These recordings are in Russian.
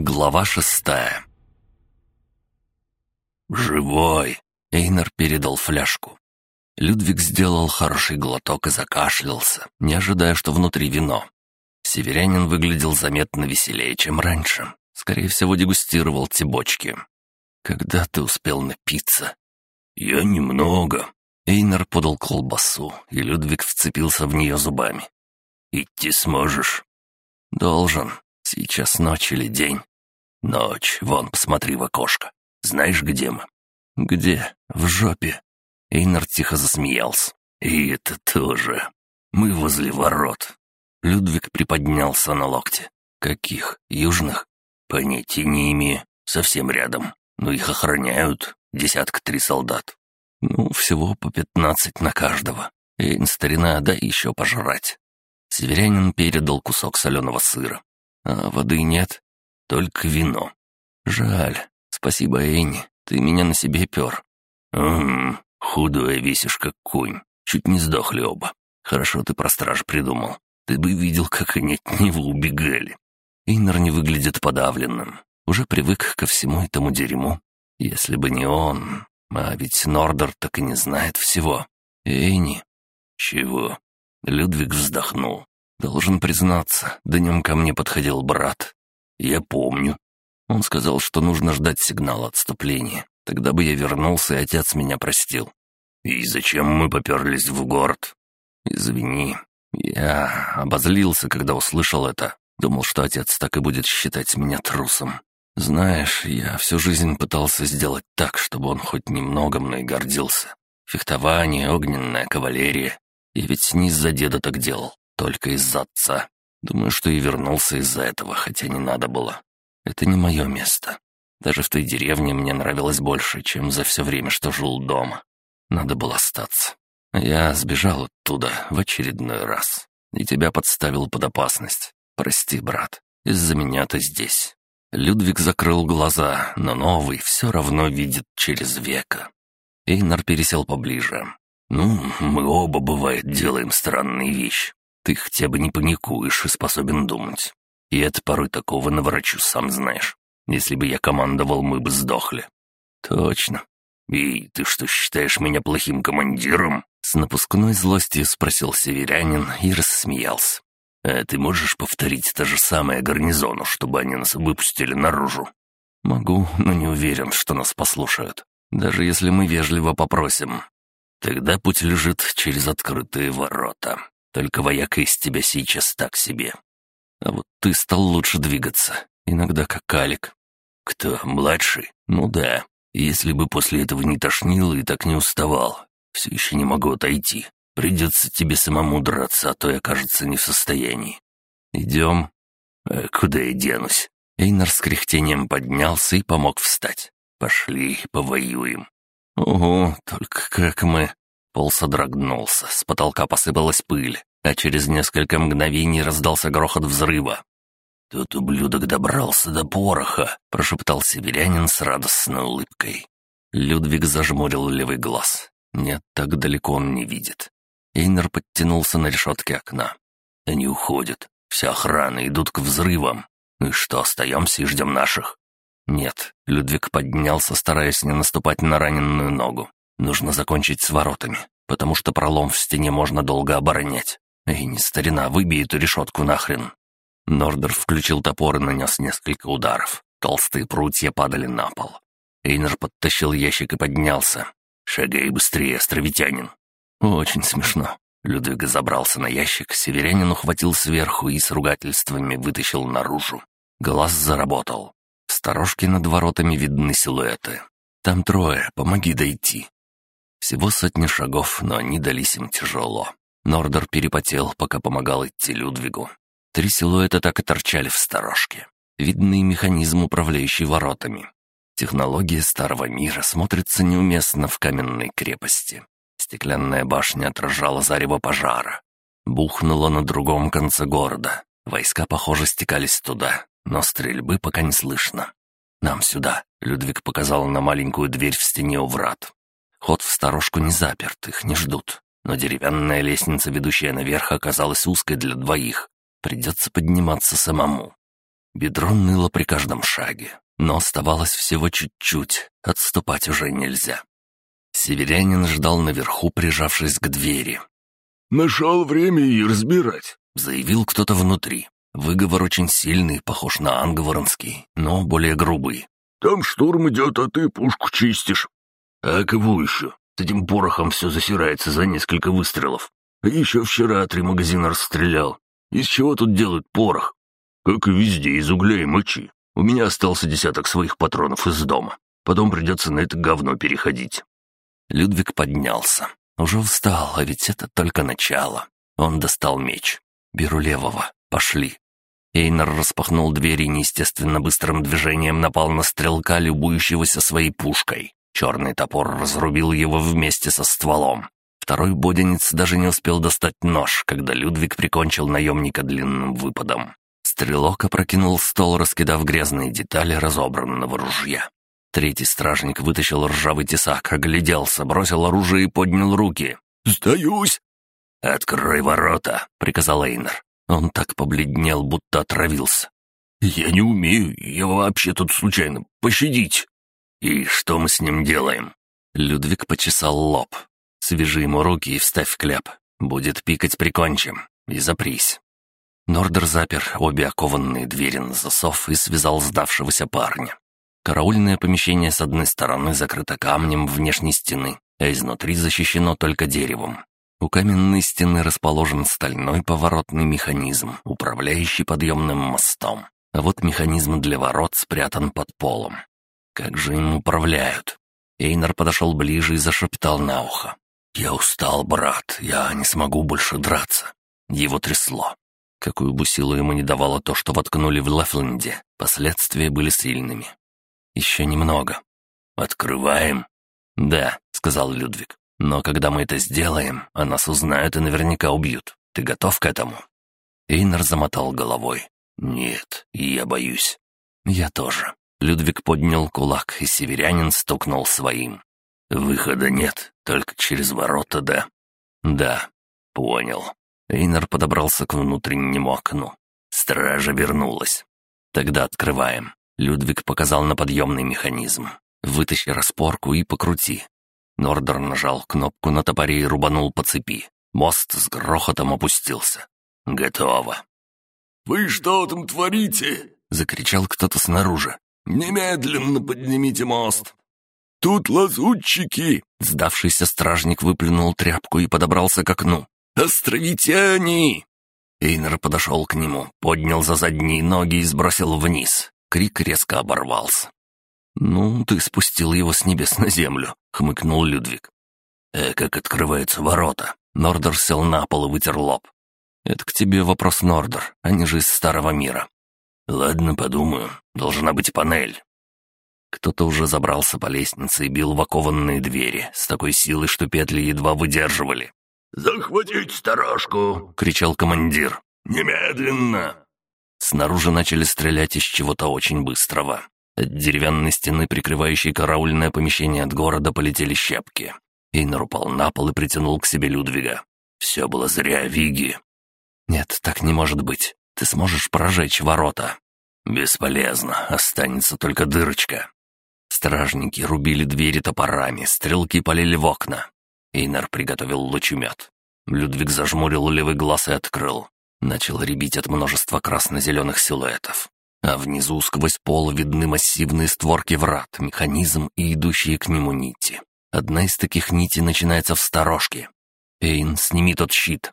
Глава шестая «Живой!» — Эйнер передал фляжку. Людвиг сделал хороший глоток и закашлялся, не ожидая, что внутри вино. Северянин выглядел заметно веселее, чем раньше. Скорее всего, дегустировал те бочки. «Когда ты успел напиться?» «Я немного». Эйнер подал колбасу, и Людвиг вцепился в нее зубами. «Идти сможешь?» «Должен. Сейчас ночь или день?» «Ночь. Вон, посмотри в окошко. Знаешь, где мы?» «Где? В жопе». Эйнар тихо засмеялся. «И это тоже. Мы возле ворот». Людвиг приподнялся на локте. «Каких? Южных?» «Понятия не имею. Совсем рядом. Но их охраняют. Десятка три солдат. Ну, всего по пятнадцать на каждого. Эйн, старина, дай еще пожрать». Северянин передал кусок соленого сыра. «А воды нет? Только вино. Жаль. Спасибо, Эйни. Ты меня на себе пер». «Ммм, худое весишь, как конь. Чуть не сдохли оба. Хорошо ты про страж придумал. Ты бы видел, как они от него убегали». Эйнер не выглядит подавленным. Уже привык ко всему этому дерьму. Если бы не он... А ведь Нордер так и не знает всего. Эйни. Чего? Людвиг вздохнул. Должен признаться, днем ко мне подходил брат. Я помню. Он сказал, что нужно ждать сигнала отступления. Тогда бы я вернулся, и отец меня простил. И зачем мы поперлись в город? Извини. Я обозлился, когда услышал это. Думал, что отец так и будет считать меня трусом. Знаешь, я всю жизнь пытался сделать так, чтобы он хоть немного мной гордился. Фехтование, огненная кавалерия. Я ведь не из-за деда так делал, только из-за отца. Думаю, что и вернулся из-за этого, хотя не надо было. Это не мое место. Даже в той деревне мне нравилось больше, чем за все время, что жил дома. Надо было остаться. Я сбежал оттуда в очередной раз. И тебя подставил под опасность. Прости, брат, из-за меня ты здесь. Людвиг закрыл глаза, но новый все равно видит через века. Эйнар пересел поближе. «Ну, мы оба, бывает, делаем странные вещи. Ты хотя бы не паникуешь и способен думать. И это порой такого наворочу, сам знаешь. Если бы я командовал, мы бы сдохли». «Точно. И ты что, считаешь меня плохим командиром?» С напускной злостью спросил северянин и рассмеялся. «А ты можешь повторить то же самое гарнизону, чтобы они нас выпустили наружу?» «Могу, но не уверен, что нас послушают. Даже если мы вежливо попросим. Тогда путь лежит через открытые ворота. Только вояка из тебя сейчас так себе. А вот ты стал лучше двигаться, иногда как Алик. Кто, младший? Ну да. Если бы после этого не тошнило и так не уставал, все еще не могу отойти. Придется тебе самому драться, а то я, кажется, не в состоянии. Идем. А куда я денусь? Эйнар с кряхтением поднялся и помог встать. Пошли, повоюем. Ого, только как мы... Пол содрогнулся, с потолка посыпалась пыль, а через несколько мгновений раздался грохот взрыва. «Тот ублюдок добрался до пороха», — прошептал северянин с радостной улыбкой. Людвиг зажмурил левый глаз. Нет, так далеко он не видит. Эйнер подтянулся на решетке окна. «Они уходят. Вся охрана идут к взрывам. И что, остаемся и ждем наших?» «Нет». Людвиг поднялся, стараясь не наступать на раненую ногу. «Нужно закончить с воротами, потому что пролом в стене можно долго оборонять. Эй, не старина, выбей эту решетку нахрен!» Нордер включил топор и нанес несколько ударов. Толстые прутья падали на пол. Эйнер подтащил ящик и поднялся. «Шагай быстрее, островитянин!» «Очень смешно». Людвиг забрался на ящик, северянин ухватил сверху и с ругательствами вытащил наружу. Глаз заработал. В сторожке над воротами видны силуэты. «Там трое, помоги дойти». Всего сотни шагов, но они дались им тяжело. Нордер перепотел, пока помогал идти Людвигу. Три силуэта так и торчали в сторожке. Видный механизм, управляющий воротами. Технология старого мира смотрится неуместно в каменной крепости. Стеклянная башня отражала зарево пожара. Бухнуло на другом конце города. Войска, похоже, стекались туда, но стрельбы пока не слышно. «Нам сюда», — Людвиг показал на маленькую дверь в стене у врат. Ход в сторожку не заперт, их не ждут но деревянная лестница, ведущая наверх, оказалась узкой для двоих. Придется подниматься самому. Бедро ныло при каждом шаге, но оставалось всего чуть-чуть, отступать уже нельзя. Северянин ждал наверху, прижавшись к двери. «Нашел время и разбирать», — заявил кто-то внутри. Выговор очень сильный, похож на ангворонский, но более грубый. «Там штурм идет, а ты пушку чистишь». «А кого еще? С этим порохом все засирается за несколько выстрелов. А еще вчера три магазина расстрелял. Из чего тут делают порох?» «Как и везде, из угля и мочи. У меня остался десяток своих патронов из дома. Потом придется на это говно переходить». Людвиг поднялся. Уже устал, а ведь это только начало. Он достал меч. «Беру левого. Пошли». Эйнер распахнул дверь и неестественно быстрым движением напал на стрелка, любующегося своей пушкой. Черный топор разрубил его вместе со стволом. Второй боденец даже не успел достать нож, когда Людвиг прикончил наемника длинным выпадом. Стрелок опрокинул стол, раскидав грязные детали разобранного ружья. Третий стражник вытащил ржавый тесак, огляделся, бросил оружие и поднял руки. «Сдаюсь!» «Открой ворота!» — приказал Эйнер. Он так побледнел, будто отравился. «Я не умею, я вообще тут случайно. Пощадить!» «И что мы с ним делаем?» Людвиг почесал лоб. «Свяжи ему руки и вставь в кляп. Будет пикать, прикончим. И запрись». Нордер запер обе окованные двери на засов и связал сдавшегося парня. Караульное помещение с одной стороны закрыто камнем внешней стены, а изнутри защищено только деревом. У каменной стены расположен стальной поворотный механизм, управляющий подъемным мостом. А вот механизм для ворот спрятан под полом. Как же им управляют? Эйнар подошел ближе и зашептал на ухо. «Я устал, брат, я не смогу больше драться». Его трясло. Какую бы силу ему не давало то, что воткнули в Лефленде, последствия были сильными. Еще немного. «Открываем?» «Да», — сказал Людвиг. «Но когда мы это сделаем, о нас узнают и наверняка убьют. Ты готов к этому?» Эйнар замотал головой. «Нет, я боюсь». «Я тоже». Людвиг поднял кулак, и северянин стукнул своим. «Выхода нет, только через ворота, да?» «Да». «Понял». Эйнар подобрался к внутреннему окну. Стража вернулась. «Тогда открываем». Людвиг показал на подъемный механизм. «Вытащи распорку и покрути». Нордер нажал кнопку на топоре и рубанул по цепи. Мост с грохотом опустился. «Готово». «Вы что там творите?» — закричал кто-то снаружи. «Немедленно поднимите мост!» «Тут лазутчики!» Сдавшийся стражник выплюнул тряпку и подобрался к окну. «Островитяне!» Эйнер подошел к нему, поднял за задние ноги и сбросил вниз. Крик резко оборвался. «Ну, ты спустил его с небес на землю», — хмыкнул Людвиг. «Э, как открываются ворота?» Нордер сел на пол и вытер лоб. «Это к тебе вопрос, Нордер, они же из Старого Мира». «Ладно, подумаю. Должна быть панель». Кто-то уже забрался по лестнице и бил в окованные двери с такой силой, что петли едва выдерживали. «Захватить сторожку!» — кричал командир. «Немедленно!» Снаружи начали стрелять из чего-то очень быстрого. От деревянной стены, прикрывающей караульное помещение от города, полетели щепки. Эйнер упал на пол и притянул к себе Людвига. «Все было зря, Виги!» «Нет, так не может быть. Ты сможешь прожечь ворота?» «Бесполезно. Останется только дырочка». Стражники рубили двери топорами, стрелки полили в окна. Эйнар приготовил лучемет. Людвиг зажмурил левый глаз и открыл. Начал рябить от множества красно-зеленых силуэтов. А внизу сквозь пол видны массивные створки врат, механизм и идущие к нему нити. Одна из таких нитей начинается в сторожке. «Эйн, сними тот щит!»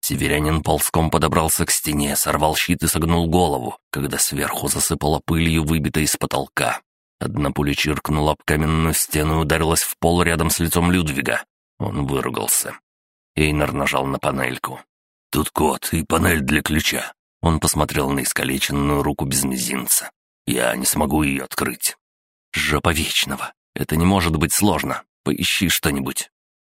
Северянин ползком подобрался к стене, сорвал щит и согнул голову, когда сверху засыпала пылью, выбитой из потолка. Одна пуля чиркнула об каменную стену и ударилась в пол рядом с лицом Людвига. Он выругался. Эйнар нажал на панельку. «Тут код и панель для ключа». Он посмотрел на искалеченную руку без мизинца. «Я не смогу ее открыть». «Жопа вечного. Это не может быть сложно. Поищи что-нибудь».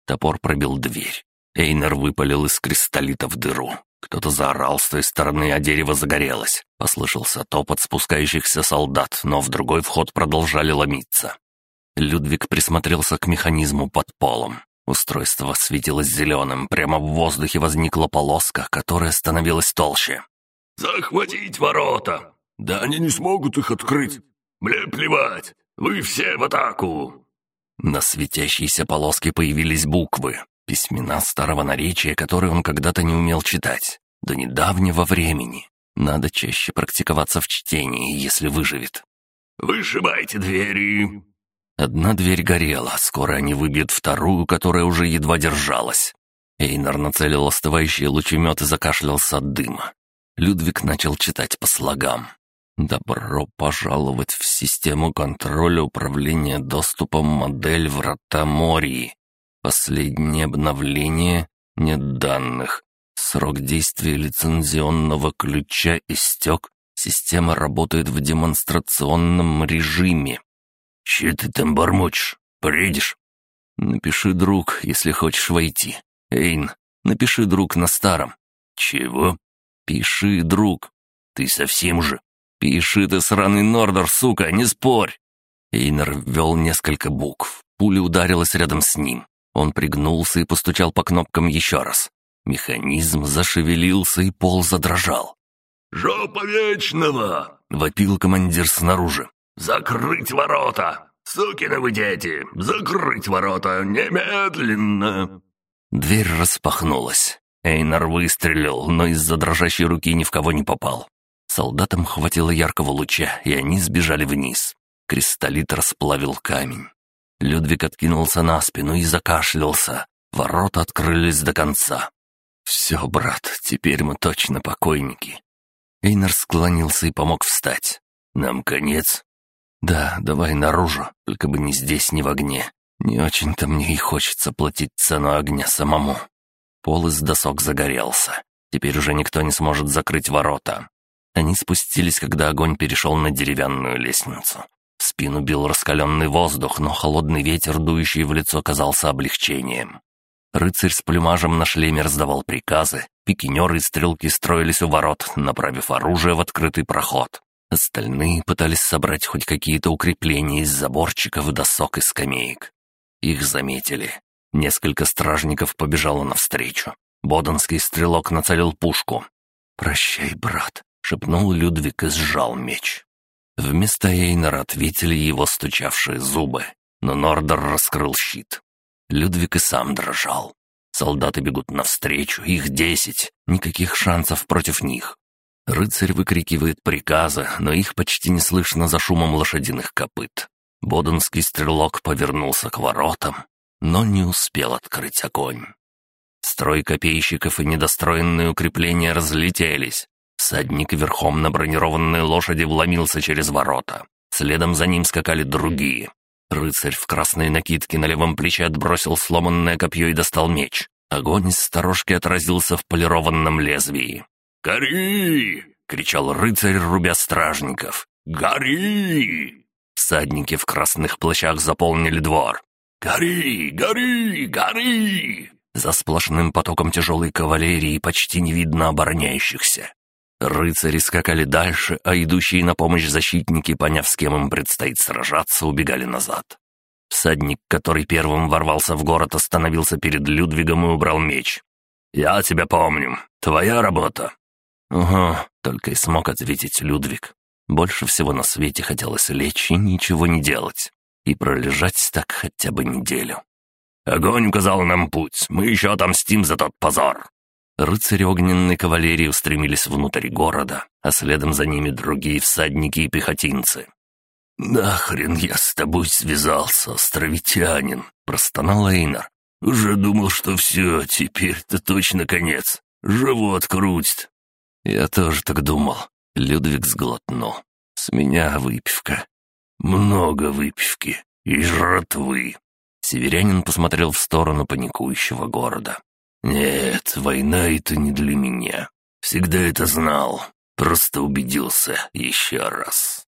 Топор пробил дверь. Эйнер выпалил из кристаллита в дыру. Кто-то заорал с той стороны, а дерево загорелось. Послышался топот спускающихся солдат, но в другой вход продолжали ломиться. Людвиг присмотрелся к механизму под полом. Устройство светилось зеленым, прямо в воздухе возникла полоска, которая становилась толще. «Захватить ворота!» Да они не смогут их открыть. Мне плевать, вы все в атаку!» На светящейся полоске появились буквы, письмена старого наречия, которые он когда-то не умел читать, до недавнего времени. Надо чаще практиковаться в чтении, если выживет. «Вышибайте двери!» Одна дверь горела, скоро они выбьют вторую, которая уже едва держалась. Эйнар нацелил остывающий лучемет и закашлялся от дыма. Людвиг начал читать по слогам. «Добро пожаловать в систему контроля управления доступом модель Врата Мории. Последнее обновление. Нет данных. Срок действия лицензионного ключа истек. Система работает в демонстрационном режиме. «Че ты там бормочешь? Приедешь?» «Напиши, друг, если хочешь войти. Эйн, напиши, друг, на старом». «Чего?» «Пиши, друг». «Ты совсем же?» «Пиши ты, сраный Нордер, сука, не спорь!» Эйнер ввел несколько букв. Пуля ударилась рядом с ним. Он пригнулся и постучал по кнопкам еще раз. Механизм зашевелился, и пол задрожал. «Жопа вечного!» — вопил командир снаружи. «Закрыть ворота! Сукины вы дети! Закрыть ворота! Немедленно!» Дверь распахнулась. Эйнар выстрелил, но из-за дрожащей руки ни в кого не попал. Солдатам хватило яркого луча, и они сбежали вниз. Кристаллит расплавил камень. Людвиг откинулся на спину и закашлялся. Ворота открылись до конца. «Все, брат, теперь мы точно покойники». Эйнар склонился и помог встать. «Нам конец?» «Да, давай наружу, только бы не здесь, ни в огне. Не очень-то мне и хочется платить цену огня самому». Пол из досок загорелся. Теперь уже никто не сможет закрыть ворота. Они спустились, когда огонь перешел на деревянную лестницу. Спину бил раскаленный воздух, но холодный ветер, дующий в лицо, казался облегчением. Рыцарь с плюмажем на шлеме раздавал приказы, пикинеры и стрелки строились у ворот, направив оружие в открытый проход. Остальные пытались собрать хоть какие-то укрепления из заборчиков, досок и скамеек. Их заметили. Несколько стражников побежало навстречу. Боденский стрелок нацелил пушку. «Прощай, брат», — шепнул Людвиг и сжал меч. Вместо Эйнера ответили его стучавшие зубы, но Нордер раскрыл щит. Людвиг и сам дрожал. Солдаты бегут навстречу, их десять, никаких шансов против них. Рыцарь выкрикивает приказы, но их почти не слышно за шумом лошадиных копыт. Боденский стрелок повернулся к воротам, но не успел открыть огонь. Строй копейщиков и недостроенные укрепления разлетелись. Всадник верхом на бронированной лошади вломился через ворота. Следом за ним скакали другие. Рыцарь в красной накидке на левом плече отбросил сломанное копье и достал меч. Огонь из сторожки отразился в полированном лезвии. «Гори!» — кричал рыцарь, рубя стражников. «Гори!» Всадники в красных плащах заполнили двор. «Гори! Гори! Гори!» За сплошным потоком тяжелой кавалерии почти не видно обороняющихся. Рыцари скакали дальше, а идущие на помощь защитники, поняв, с кем им предстоит сражаться, убегали назад. Всадник, который первым ворвался в город, остановился перед Людвигом и убрал меч. «Я тебя помню. Твоя работа». «Угу», — только и смог ответить Людвиг. Больше всего на свете хотелось лечь и ничего не делать. И пролежать так хотя бы неделю. «Огонь указал нам путь. Мы еще отомстим за тот позор. Рыцари огненной кавалерии устремились внутрь города, а следом за ними другие всадники и пехотинцы. «Нахрен я с тобой связался, островитянин!» — простонал Эйнар. «Уже думал, что все, теперь-то точно конец. Живот крутит». «Я тоже так думал». Людвиг сглотнул. «С меня выпивка». «Много выпивки и жратвы». Северянин посмотрел в сторону паникующего города. «Нет, война — это не для меня. Всегда это знал. Просто убедился еще раз».